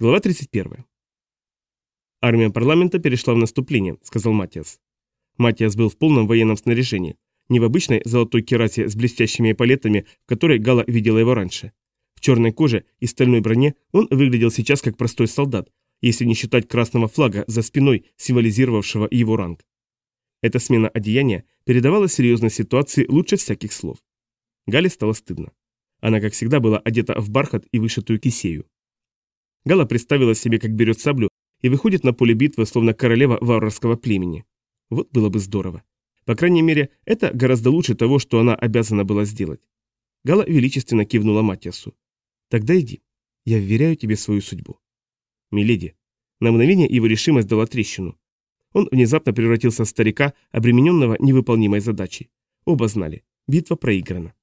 Глава 31. «Армия парламента перешла в наступление», — сказал Матиас. Матиас был в полном военном снаряжении, не в обычной золотой керасе с блестящими эполетами, в которой Гала видела его раньше. В черной коже и стальной броне он выглядел сейчас как простой солдат, если не считать красного флага за спиной, символизировавшего его ранг. Эта смена одеяния передавала серьезной ситуации лучше всяких слов. Гале стало стыдно. Она, как всегда, была одета в бархат и вышитую кисею. Гала представила себе, как берет саблю и выходит на поле битвы, словно королева варварского племени. Вот было бы здорово. По крайней мере, это гораздо лучше того, что она обязана была сделать. Гала величественно кивнула Матиасу. «Тогда иди. Я вверяю тебе свою судьбу». «Миледи». На мгновение его решимость дала трещину. Он внезапно превратился в старика, обремененного невыполнимой задачей. Оба знали. Битва проиграна.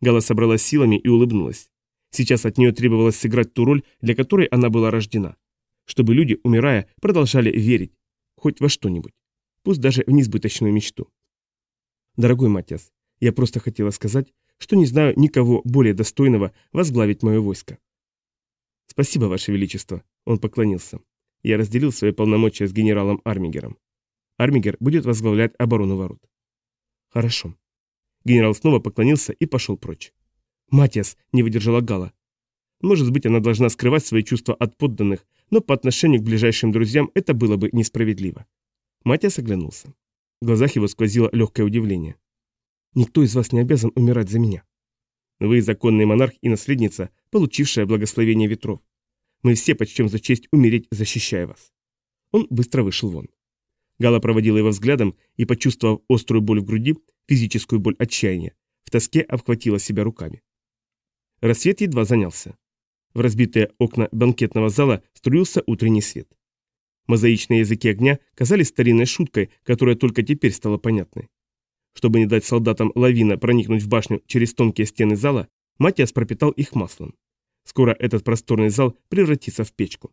Гала собралась силами и улыбнулась. Сейчас от нее требовалось сыграть ту роль, для которой она была рождена. Чтобы люди, умирая, продолжали верить. Хоть во что-нибудь. Пусть даже в несбыточную мечту. Дорогой Матиас, я просто хотела сказать, что не знаю никого более достойного возглавить мое войско. Спасибо, Ваше Величество, он поклонился. Я разделил свои полномочия с генералом Армигером. Армигер будет возглавлять оборону ворот. Хорошо. Генерал снова поклонился и пошел прочь. «Матиас!» – не выдержала Гала. Может быть, она должна скрывать свои чувства от подданных, но по отношению к ближайшим друзьям это было бы несправедливо. Матиас оглянулся. В глазах его сквозило легкое удивление. «Никто из вас не обязан умирать за меня. Вы законный монарх и наследница, получившая благословение ветров. Мы все почтем за честь умереть, защищая вас». Он быстро вышел вон. Гала проводила его взглядом и, почувствовав острую боль в груди, физическую боль отчаяния, в тоске обхватила себя руками. Рассвет едва занялся. В разбитые окна банкетного зала струился утренний свет. Мозаичные языки огня казались старинной шуткой, которая только теперь стала понятной. Чтобы не дать солдатам лавина проникнуть в башню через тонкие стены зала, Матиас пропитал их маслом. Скоро этот просторный зал превратится в печку.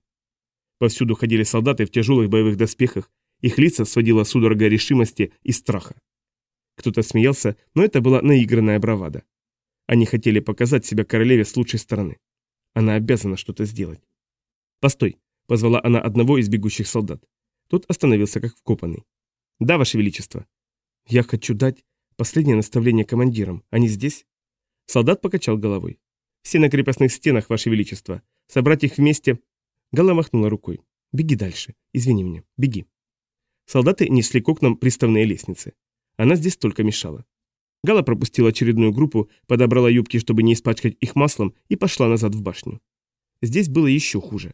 Повсюду ходили солдаты в тяжелых боевых доспехах, их лица сводила судорога решимости и страха. Кто-то смеялся, но это была наигранная бравада. Они хотели показать себя королеве с лучшей стороны. Она обязана что-то сделать. «Постой!» – позвала она одного из бегущих солдат. Тот остановился как вкопанный. «Да, Ваше Величество!» «Я хочу дать последнее наставление командирам. Они здесь?» Солдат покачал головой. «Все на крепостных стенах, Ваше Величество. Собрать их вместе...» Гала махнула рукой. «Беги дальше. Извини меня. Беги». Солдаты несли к окнам приставные лестницы. Она здесь только мешала. Гала пропустила очередную группу, подобрала юбки, чтобы не испачкать их маслом, и пошла назад в башню. Здесь было еще хуже.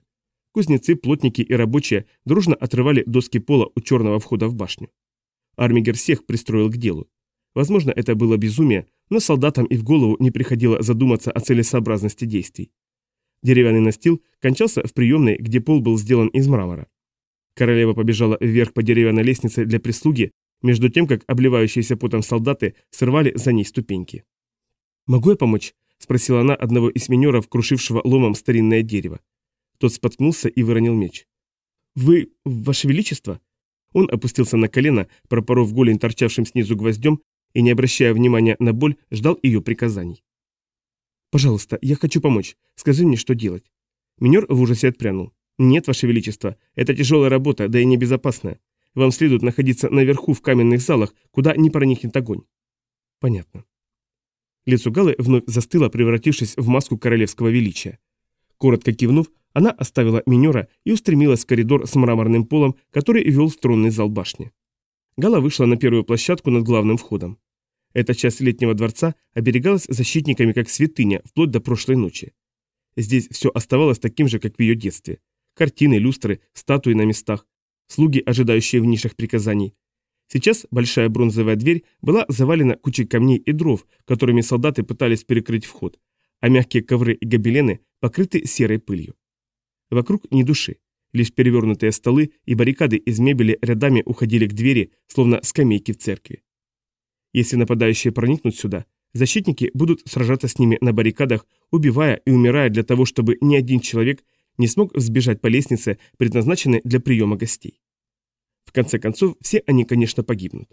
Кузнецы, плотники и рабочие дружно отрывали доски пола у черного входа в башню. Армигер всех пристроил к делу. Возможно, это было безумие, но солдатам и в голову не приходило задуматься о целесообразности действий. Деревянный настил кончался в приемной, где пол был сделан из мрамора. Королева побежала вверх по деревянной лестнице для прислуги, между тем, как обливающиеся потом солдаты срывали за ней ступеньки. «Могу я помочь?» – спросила она одного из минеров, крушившего ломом старинное дерево. Тот споткнулся и выронил меч. «Вы, ваше величество?» Он опустился на колено, пропоров голень торчавшим снизу гвоздем и, не обращая внимания на боль, ждал ее приказаний. «Пожалуйста, я хочу помочь. Скажи мне, что делать». Минер в ужасе отпрянул. «Нет, ваше величество, это тяжелая работа, да и небезопасная. Вам следует находиться наверху в каменных залах, куда не проникнет огонь. Понятно. Лицо Галы вновь застыло, превратившись в маску королевского величия. Коротко кивнув, она оставила минера и устремилась в коридор с мраморным полом, который вел в тронный зал башни. Гала вышла на первую площадку над главным входом. Эта часть летнего дворца оберегалась защитниками как святыня, вплоть до прошлой ночи. Здесь все оставалось таким же, как в ее детстве. Картины, люстры, статуи на местах, слуги, ожидающие в нишах приказаний. Сейчас большая бронзовая дверь была завалена кучей камней и дров, которыми солдаты пытались перекрыть вход, а мягкие ковры и гобелены покрыты серой пылью. Вокруг ни души, лишь перевернутые столы и баррикады из мебели рядами уходили к двери, словно скамейки в церкви. Если нападающие проникнут сюда, защитники будут сражаться с ними на баррикадах, убивая и умирая для того, чтобы ни один человек не смог взбежать по лестнице, предназначенной для приема гостей. В конце концов, все они, конечно, погибнут.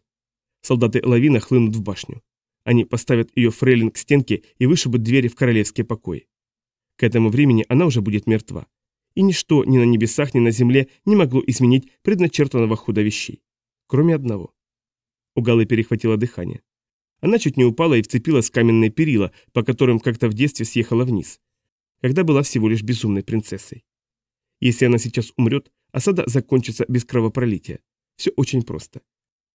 Солдаты лавина хлынут в башню. Они поставят ее фрейлин к стенке и вышибут двери в королевские покои. К этому времени она уже будет мертва. и ничто ни на небесах, ни на земле не могло изменить предначертанного хода вещей. Кроме одного. У Галы перехватило дыхание. Она чуть не упала и вцепилась в каменные перила, по которым как-то в детстве съехала вниз, когда была всего лишь безумной принцессой. Если она сейчас умрет, осада закончится без кровопролития. Все очень просто.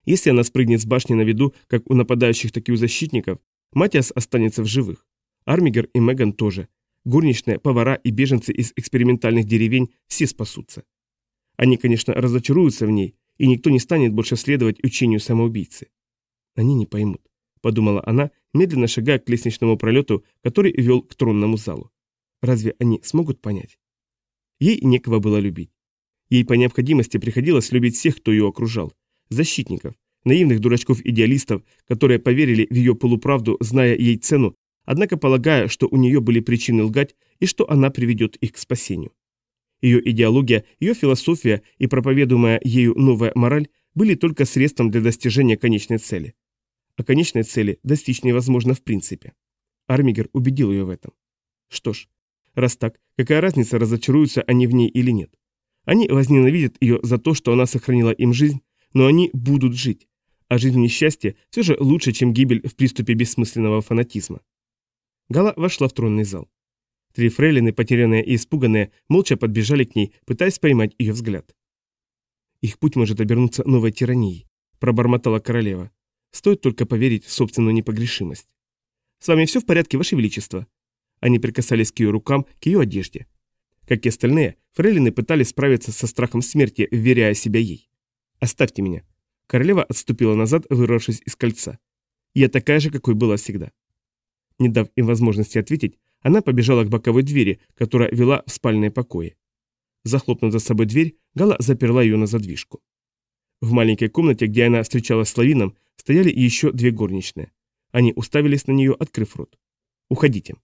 Если она спрыгнет с башни на виду, как у нападающих, так и у защитников, Матиас останется в живых. Армигер и Меган тоже. Горничные, повара и беженцы из экспериментальных деревень все спасутся. Они, конечно, разочаруются в ней, и никто не станет больше следовать учению самоубийцы. Они не поймут, подумала она, медленно шагая к лестничному пролету, который вел к тронному залу. Разве они смогут понять? Ей некого было любить. Ей по необходимости приходилось любить всех, кто ее окружал. Защитников, наивных дурачков-идеалистов, которые поверили в ее полуправду, зная ей цену однако полагая, что у нее были причины лгать и что она приведет их к спасению. Ее идеология, ее философия и проповедуемая ею новая мораль были только средством для достижения конечной цели. А конечной цели достичь невозможно в принципе. Армигер убедил ее в этом. Что ж, раз так, какая разница, разочаруются они в ней или нет? Они возненавидят ее за то, что она сохранила им жизнь, но они будут жить. А жизнь в несчастье все же лучше, чем гибель в приступе бессмысленного фанатизма. Гала вошла в тронный зал. Три фрейлины, потерянные и испуганные, молча подбежали к ней, пытаясь поймать ее взгляд. «Их путь может обернуться новой тиранией», – пробормотала королева. «Стоит только поверить в собственную непогрешимость». «С вами все в порядке, Ваше Величество?» Они прикасались к ее рукам, к ее одежде. Как и остальные, фрейлины пытались справиться со страхом смерти, вверяя себя ей. «Оставьте меня». Королева отступила назад, вырвавшись из кольца. «Я такая же, какой была всегда». Не дав им возможности ответить, она побежала к боковой двери, которая вела в спальные покои. Захлопнув за собой дверь, Гала заперла ее на задвижку. В маленькой комнате, где она встречалась с Лавином, стояли еще две горничные. Они уставились на нее, открыв рот. «Уходите».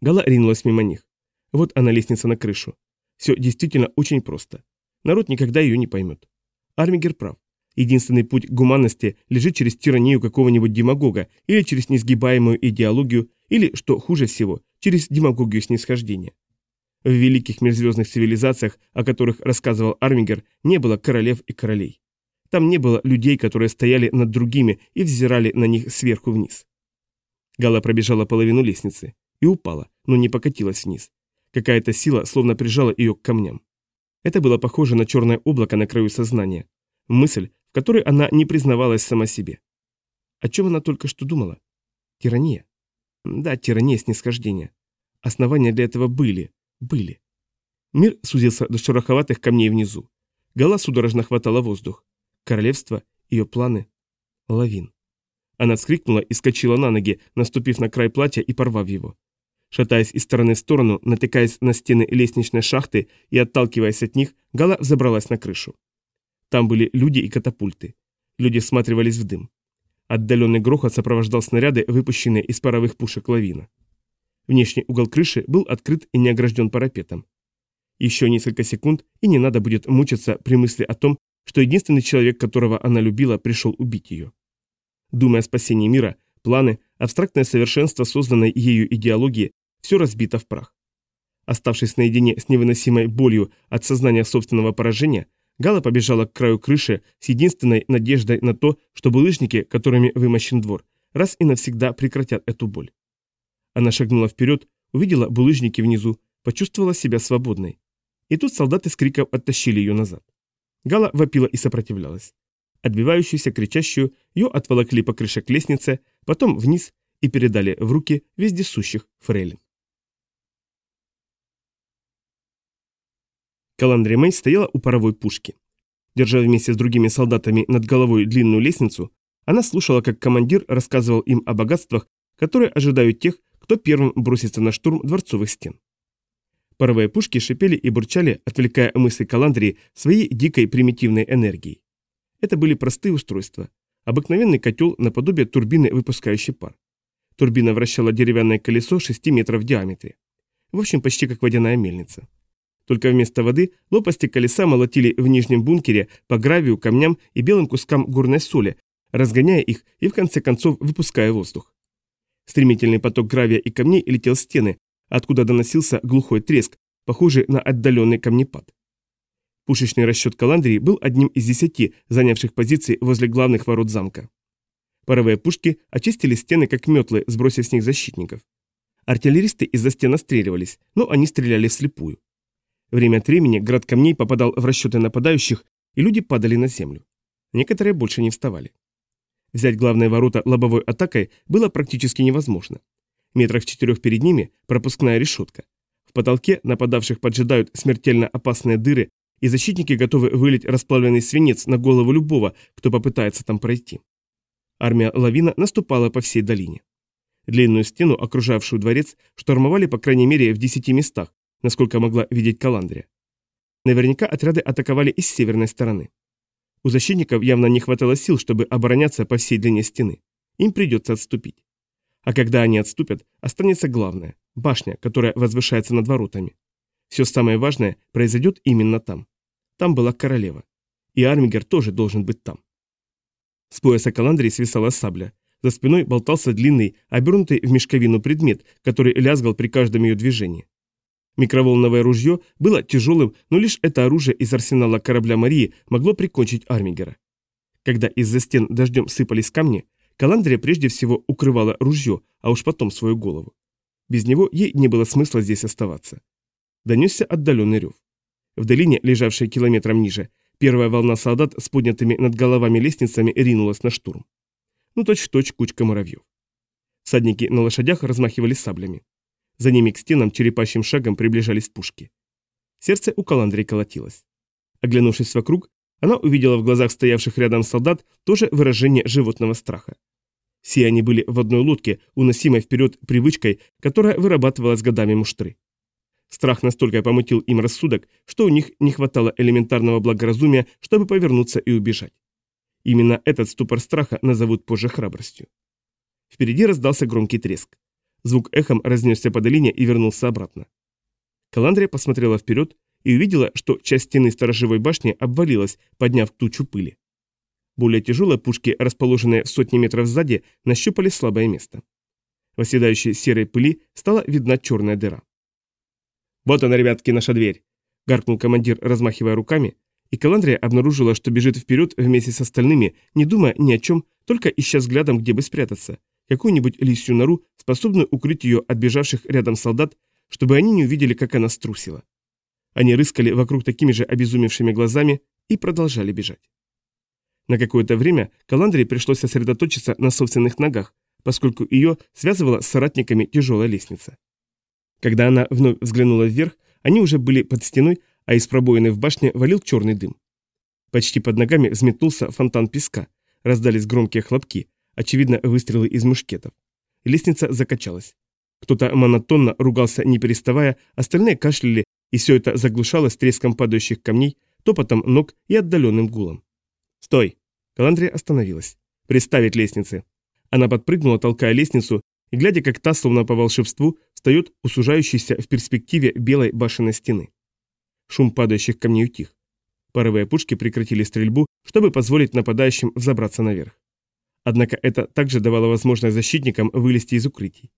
Гала ринулась мимо них. Вот она лестница на крышу. Все действительно очень просто. Народ никогда ее не поймет. Армигер прав. Единственный путь к гуманности лежит через тиранию какого-нибудь демагога или через несгибаемую идеологию, или, что хуже всего, через демагогию снисхождения. В великих межзвездных цивилизациях, о которых рассказывал Армингер, не было королев и королей. Там не было людей, которые стояли над другими и взирали на них сверху вниз. Гала пробежала половину лестницы и упала, но не покатилась вниз. Какая-то сила словно прижала ее к камням. Это было похоже на черное облако на краю сознания. Мысль, которой она не признавалась сама себе. О чем она только что думала? Тирания. Да, тирания снисхождения. Основания для этого были, были. Мир сузился до шероховатых камней внизу. Гала судорожно хватала воздух. Королевство, ее планы. Лавин. Она вскрикнула и скочила на ноги, наступив на край платья и порвав его. Шатаясь из стороны в сторону, натыкаясь на стены лестничной шахты и отталкиваясь от них, Гала забралась на крышу. Там были люди и катапульты. Люди всматривались в дым. Отдаленный грохот сопровождал снаряды, выпущенные из паровых пушек лавина. Внешний угол крыши был открыт и не огражден парапетом. Еще несколько секунд, и не надо будет мучиться при мысли о том, что единственный человек, которого она любила, пришел убить ее. Думая о спасении мира, планы, абстрактное совершенство созданной ею идеологии, все разбито в прах. Оставшись наедине с невыносимой болью от сознания собственного поражения, Гала побежала к краю крыши с единственной надеждой на то, что булыжники, которыми вымощен двор, раз и навсегда прекратят эту боль. Она шагнула вперед, увидела булыжники внизу, почувствовала себя свободной. И тут солдаты с криком оттащили ее назад. Гала вопила и сопротивлялась. Отбивающуюся, кричащую, ее отволокли по крыше к лестнице, потом вниз и передали в руки вездесущих фрейлин. Каландри Мэй стояла у паровой пушки. Держа вместе с другими солдатами над головой длинную лестницу, она слушала, как командир рассказывал им о богатствах, которые ожидают тех, кто первым бросится на штурм дворцовых стен. Паровые пушки шипели и бурчали, отвлекая мысли Каландрии своей дикой примитивной энергией. Это были простые устройства. Обыкновенный котел наподобие турбины, выпускающей пар. Турбина вращала деревянное колесо 6 метров в диаметре. В общем, почти как водяная мельница. Только вместо воды лопасти колеса молотили в нижнем бункере по гравию, камням и белым кускам горной соли, разгоняя их и в конце концов выпуская воздух. Стремительный поток гравия и камней летел в стены, откуда доносился глухой треск, похожий на отдаленный камнепад. Пушечный расчет Каландрии был одним из десяти, занявших позиции возле главных ворот замка. Паровые пушки очистили стены как метлы, сбросив с них защитников. Артиллеристы из-за стен отстреливались, но они стреляли вслепую. Время от времени град камней попадал в расчеты нападающих, и люди падали на землю. Некоторые больше не вставали. Взять главные ворота лобовой атакой было практически невозможно. Метрах в четырех перед ними пропускная решетка. В потолке нападавших поджидают смертельно опасные дыры и защитники готовы вылить расплавленный свинец на голову любого, кто попытается там пройти. Армия Лавина наступала по всей долине. Длинную стену, окружавшую дворец, штурмовали по крайней мере в десяти местах, насколько могла видеть Каландрия. Наверняка отряды атаковали и с северной стороны. У защитников явно не хватало сил, чтобы обороняться по всей длине стены. Им придется отступить. А когда они отступят, останется главное – башня, которая возвышается над воротами. Все самое важное произойдет именно там. Там была королева. И Армигер тоже должен быть там. С пояса Каландрии свисала сабля. За спиной болтался длинный, обернутый в мешковину предмет, который лязгал при каждом ее движении. Микроволновое ружье было тяжелым, но лишь это оружие из арсенала корабля Марии могло прикончить Армигера. Когда из-за стен дождем сыпались камни, Каландрия прежде всего укрывала ружье, а уж потом свою голову. Без него ей не было смысла здесь оставаться донесся отдаленный рев. В долине, лежавшей километром ниже, первая волна солдат с поднятыми над головами лестницами ринулась на штурм. Ну точь-в-точь -точь кучка муравьев. Садники на лошадях размахивали саблями. За ними к стенам черепащим шагом приближались пушки. Сердце у Каландрии колотилось. Оглянувшись вокруг, она увидела в глазах стоявших рядом солдат тоже выражение животного страха. Все они были в одной лодке, уносимой вперед привычкой, которая вырабатывалась годами муштры. Страх настолько помутил им рассудок, что у них не хватало элементарного благоразумия, чтобы повернуться и убежать. Именно этот ступор страха назовут позже храбростью. Впереди раздался громкий треск. Звук эхом разнесся по долине и вернулся обратно. Каландрия посмотрела вперед и увидела, что часть стены сторожевой башни обвалилась, подняв тучу пыли. Более тяжелые пушки, расположенные в сотни метров сзади, нащупали слабое место. В оседающей серой пыли стала видна черная дыра. «Вот она, ребятки, наша дверь!» – гаркнул командир, размахивая руками, и Каландрия обнаружила, что бежит вперед вместе с остальными, не думая ни о чем, только ища взглядом, где бы спрятаться, какую-нибудь лисью нору, способную укрыть ее от бежавших рядом солдат, чтобы они не увидели, как она струсила. Они рыскали вокруг такими же обезумевшими глазами и продолжали бежать. На какое-то время Каландрии пришлось сосредоточиться на собственных ногах, поскольку ее связывала с соратниками тяжелая лестница. Когда она вновь взглянула вверх, они уже были под стеной, а из пробоины в башне валил черный дым. Почти под ногами взметнулся фонтан песка, раздались громкие хлопки, очевидно, выстрелы из мушкетов. Лестница закачалась. Кто-то монотонно ругался, не переставая, остальные кашляли, и все это заглушалось треском падающих камней, топотом ног и отдаленным гулом. «Стой!» Каландрия остановилась. «Приставить лестницы!» Она подпрыгнула, толкая лестницу, и глядя, как та, словно по волшебству, встает у сужающейся в перспективе белой башенной стены. Шум падающих камней утих. Паровые пушки прекратили стрельбу, чтобы позволить нападающим взобраться наверх. Однако это также давало возможность защитникам вылезти из укрытий.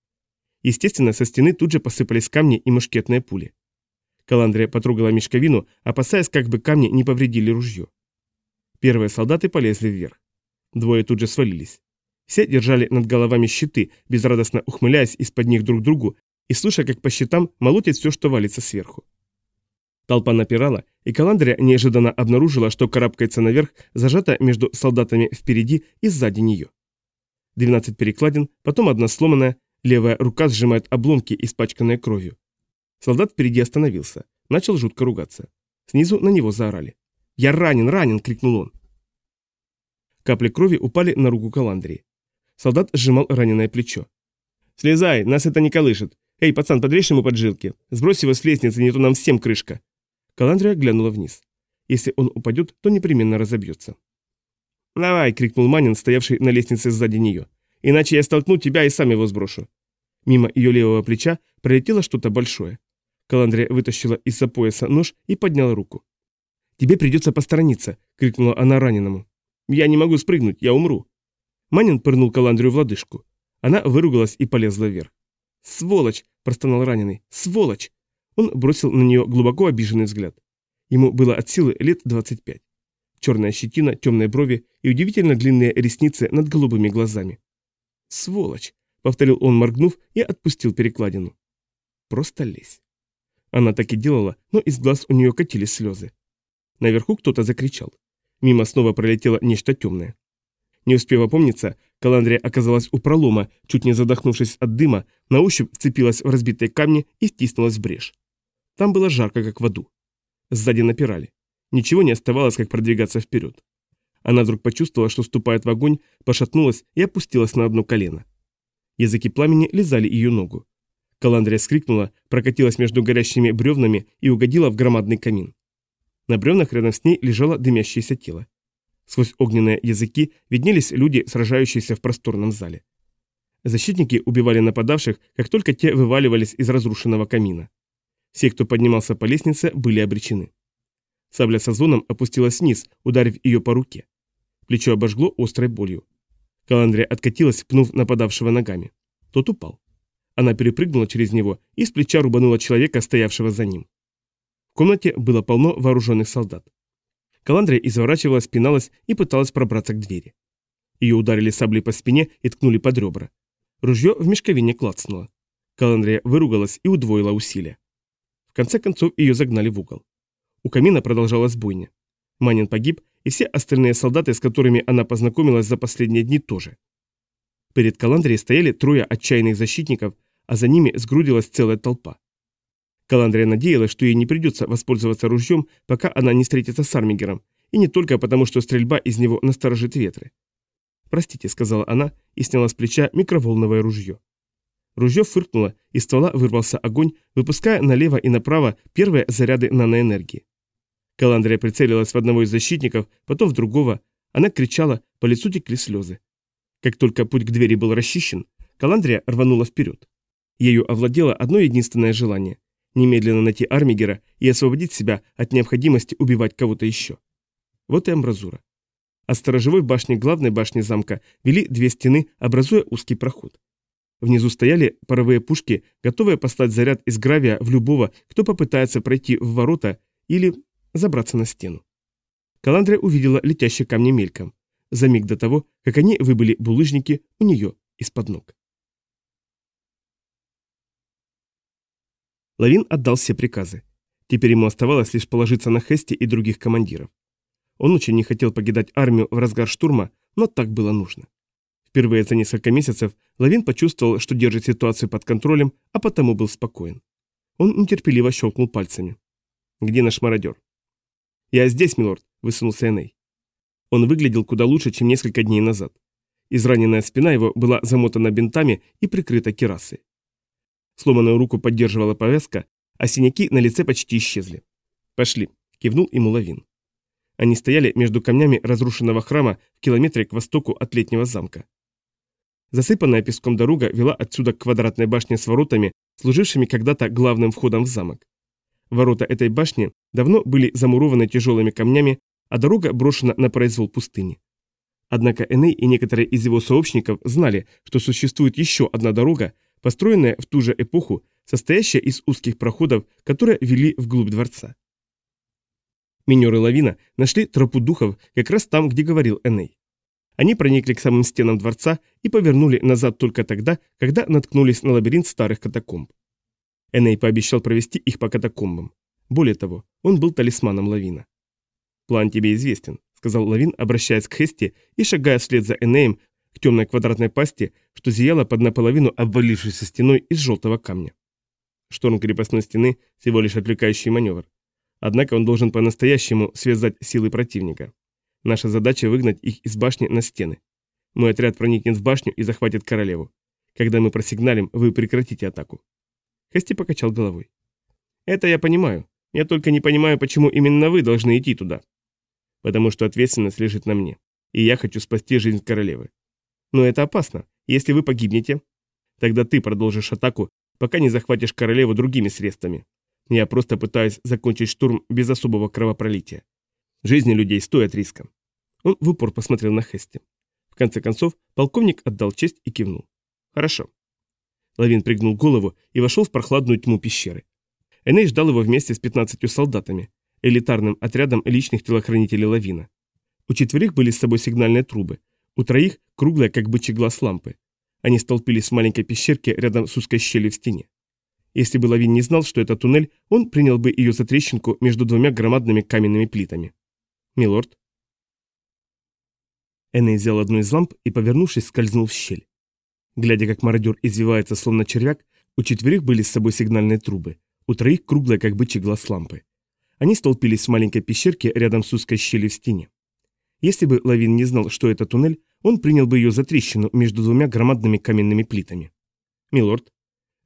Естественно, со стены тут же посыпались камни и мушкетные пули. Каландрия потрогала мешковину, опасаясь, как бы камни не повредили ружье. Первые солдаты полезли вверх. Двое тут же свалились. Все держали над головами щиты, безрадостно ухмыляясь из-под них друг другу и слушая, как по щитам молотит все, что валится сверху. Толпа напирала, и Каландрия неожиданно обнаружила, что карабкается наверх, зажата между солдатами впереди и сзади нее. 12 перекладин, потом одна сломанная, левая рука сжимает обломки, испачканные кровью. Солдат впереди остановился, начал жутко ругаться. Снизу на него заорали. «Я ранен, ранен!» — крикнул он. Капли крови упали на руку Каландрии. Солдат сжимал раненое плечо. «Слезай, нас это не колышет. Эй, пацан, подрежь ему поджилки. Сбрось его с лестницы, не то нам всем крышка». Каландрия глянула вниз. Если он упадет, то непременно разобьется. «Давай!» — крикнул Манин, стоявший на лестнице сзади нее. «Иначе я столкну тебя и сам его сброшу». Мимо ее левого плеча пролетело что-то большое. Каландрия вытащила из-за пояса нож и подняла руку. «Тебе придется посторониться!» — крикнула она раненому. «Я не могу спрыгнуть, я умру!» Манин пырнул Каландрию в лодыжку. Она выругалась и полезла вверх. «Сволочь!» – простонал раненый. «Сволочь!» Он бросил на нее глубоко обиженный взгляд. Ему было от силы лет 25. Черная щетина, темные брови и удивительно длинные ресницы над голубыми глазами. «Сволочь!» — повторил он, моргнув, и отпустил перекладину. «Просто лезь». Она так и делала, но из глаз у нее катились слезы. Наверху кто-то закричал. Мимо снова пролетело нечто темное. Не успев опомниться, Каландрия оказалась у пролома, чуть не задохнувшись от дыма, на ощупь вцепилась в разбитые камни и стиснулась в брешь. Там было жарко, как в аду. Сзади напирали. Ничего не оставалось, как продвигаться вперед. Она вдруг почувствовала, что ступает в огонь, пошатнулась и опустилась на одно колено. Языки пламени лизали ее ногу. Каландрия скрикнула, прокатилась между горящими бревнами и угодила в громадный камин. На бревнах рядом с ней лежало дымящееся тело. Сквозь огненные языки виднелись люди, сражающиеся в просторном зале. Защитники убивали нападавших, как только те вываливались из разрушенного камина. Все, кто поднимался по лестнице, были обречены. Сабля с озоном опустилась вниз, ударив ее по руке. Плечо обожгло острой болью. Каландрия откатилась, пнув нападавшего ногами. Тот упал. Она перепрыгнула через него и с плеча рубанула человека, стоявшего за ним. В комнате было полно вооруженных солдат. Каландрия изворачивалась, пиналась и пыталась пробраться к двери. Ее ударили саблей по спине и ткнули под ребра. Ружье в мешковине клацнуло. Каландрия выругалась и удвоила усилия. В конце концов ее загнали в угол. У камина продолжалась бойня. Манин погиб, и все остальные солдаты, с которыми она познакомилась за последние дни, тоже. Перед Каландрией стояли трое отчаянных защитников, а за ними сгрудилась целая толпа. Каландрия надеялась, что ей не придется воспользоваться ружьем, пока она не встретится с Армигером, и не только потому, что стрельба из него насторожит ветры. «Простите», — сказала она и сняла с плеча микроволновое ружье. Ружье фыркнуло, из ствола вырвался огонь, выпуская налево и направо первые заряды наноэнергии. Каландрия прицелилась в одного из защитников, потом в другого. Она кричала, по лицу текли слезы. Как только путь к двери был расчищен, Каландрия рванула вперед. Ею овладело одно единственное желание немедленно найти Армигера и освободить себя от необходимости убивать кого-то еще. Вот и амбразура. От сторожевой башни главной башни замка вели две стены, образуя узкий проход. Внизу стояли паровые пушки, готовые послать заряд из гравия в любого, кто попытается пройти в ворота или забраться на стену. Каландрия увидела летящие камни мельком, за миг до того, как они выбыли булыжники у нее из-под ног. Лавин отдал все приказы. Теперь ему оставалось лишь положиться на Хести и других командиров. Он очень не хотел покидать армию в разгар штурма, но так было нужно. Впервые за несколько месяцев Лавин почувствовал, что держит ситуацию под контролем, а потому был спокоен. Он нетерпеливо щелкнул пальцами. «Где наш мародер?» «Я здесь, милорд», — высунулся Эней. Он выглядел куда лучше, чем несколько дней назад. Израненная спина его была замотана бинтами и прикрыта керасой. Сломанную руку поддерживала повязка, а синяки на лице почти исчезли. «Пошли», — кивнул ему Лавин. Они стояли между камнями разрушенного храма в километре к востоку от летнего замка. Засыпанная песком дорога вела отсюда к квадратной башне с воротами, служившими когда-то главным входом в замок. Ворота этой башни давно были замурованы тяжелыми камнями, а дорога брошена на произвол пустыни. Однако Эней и некоторые из его сообщников знали, что существует еще одна дорога, построенная в ту же эпоху, состоящая из узких проходов, которые вели вглубь дворца. Минеры Лавина нашли тропу духов как раз там, где говорил Эней. Они проникли к самым стенам дворца и повернули назад только тогда, когда наткнулись на лабиринт старых катакомб. Эней пообещал провести их по катакомбам. Более того, он был талисманом Лавина. «План тебе известен», — сказал Лавин, обращаясь к Хесте и шагая вслед за Энеем к темной квадратной пасти, что зияла под наполовину обвалившейся стеной из желтого камня. Шторм крепостной стены – всего лишь отвлекающий маневр. Однако он должен по-настоящему связать силы противника. Наша задача – выгнать их из башни на стены. Мой отряд проникнет в башню и захватит королеву. Когда мы просигналим, вы прекратите атаку. Хести покачал головой. Это я понимаю. Я только не понимаю, почему именно вы должны идти туда. Потому что ответственность лежит на мне. И я хочу спасти жизнь королевы. Но это опасно. Если вы погибнете, тогда ты продолжишь атаку, пока не захватишь королеву другими средствами. Я просто пытаюсь закончить штурм без особого кровопролития. Жизни людей стоят риска. Он в упор посмотрел на Хести. В конце концов, полковник отдал честь и кивнул. Хорошо. Лавин пригнул голову и вошел в прохладную тьму пещеры. Эней ждал его вместе с 15 солдатами, элитарным отрядом личных телохранителей Лавина. У четверых были с собой сигнальные трубы, у троих круглая, как бычий глаз лампы. Они столпились в маленькой пещерке рядом с узкой щелью в стене. Если бы Лавин не знал, что это туннель, он принял бы ее за трещинку между двумя громадными каменными плитами. «Милорд?» Эней взял одну из ламп и, повернувшись, скользнул в щель. Глядя, как мародер извивается, словно червяк, у четверых были с собой сигнальные трубы, у троих круглая, как бычий глаз лампы. Они столпились в маленькой пещерке рядом с узкой щелью в стене. Если бы Лавин не знал, что это туннель, он принял бы ее за трещину между двумя громадными каменными плитами. «Милорд».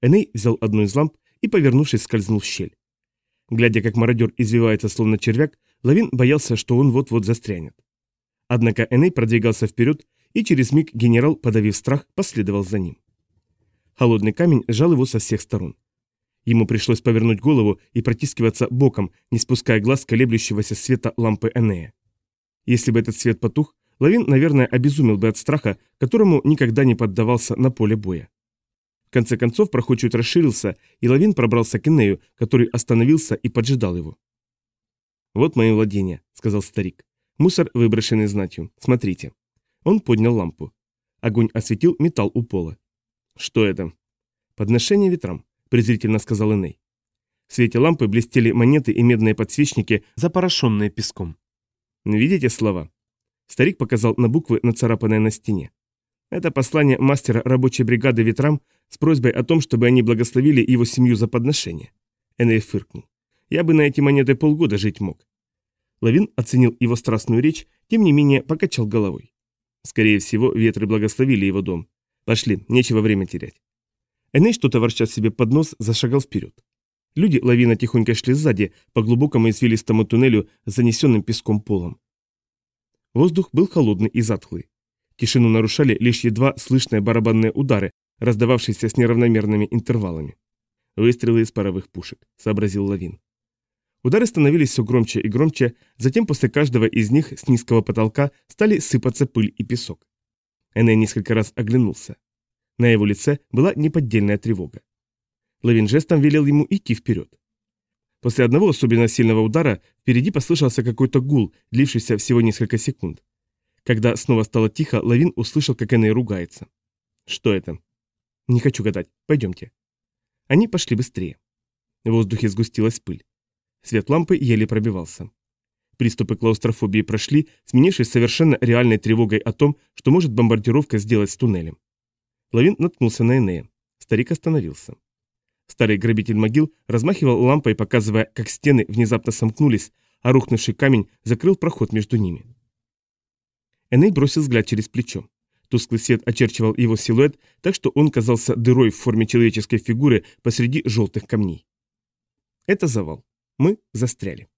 Эней взял одну из ламп и, повернувшись, скользнул в щель. Глядя, как мародер извивается, словно червяк, Лавин боялся, что он вот-вот застрянет. Однако Эней продвигался вперед, и через миг генерал, подавив страх, последовал за ним. Холодный камень сжал его со всех сторон. Ему пришлось повернуть голову и протискиваться боком, не спуская глаз колеблющегося света лампы Энея. Если бы этот свет потух, Лавин, наверное, обезумел бы от страха, которому никогда не поддавался на поле боя. В конце концов проход чуть расширился, и Лавин пробрался к Энею, который остановился и поджидал его. «Вот мои владения», — сказал старик. Мусор, выброшенный знатью. Смотрите. Он поднял лампу. Огонь осветил металл у пола. Что это? Подношение ветрам, презрительно сказал Эней. В свете лампы блестели монеты и медные подсвечники, запорошенные песком. Видите слова? Старик показал на буквы, нацарапанные на стене. Это послание мастера рабочей бригады ветрам с просьбой о том, чтобы они благословили его семью за подношение. Эней фыркнул. Я бы на эти монеты полгода жить мог. Лавин оценил его страстную речь, тем не менее покачал головой. Скорее всего, ветры благословили его дом. Пошли, нечего время терять. Эней, что-то ворча себе под нос, зашагал вперед. Люди лавина тихонько шли сзади, по глубокому извилистому туннелю с занесенным песком полом. Воздух был холодный и затхлый. Тишину нарушали лишь едва слышные барабанные удары, раздававшиеся с неравномерными интервалами. «Выстрелы из паровых пушек», — сообразил Лавин. Удары становились все громче и громче, затем после каждого из них с низкого потолка стали сыпаться пыль и песок. Эней несколько раз оглянулся. На его лице была неподдельная тревога. Лавин жестом велел ему идти вперед. После одного особенно сильного удара впереди послышался какой-то гул, длившийся всего несколько секунд. Когда снова стало тихо, Лавин услышал, как Эней ругается. «Что это?» «Не хочу гадать. Пойдемте». Они пошли быстрее. В воздухе сгустилась пыль. Свет лампы еле пробивался. Приступы клаустрофобии прошли, сменившись совершенно реальной тревогой о том, что может бомбардировка сделать с туннелем. Лавин наткнулся на Энея. Старик остановился. Старый грабитель могил размахивал лампой, показывая, как стены внезапно сомкнулись, а рухнувший камень закрыл проход между ними. Эней бросил взгляд через плечо. Тусклый свет очерчивал его силуэт, так что он казался дырой в форме человеческой фигуры посреди желтых камней. Это завал. Мы застряли.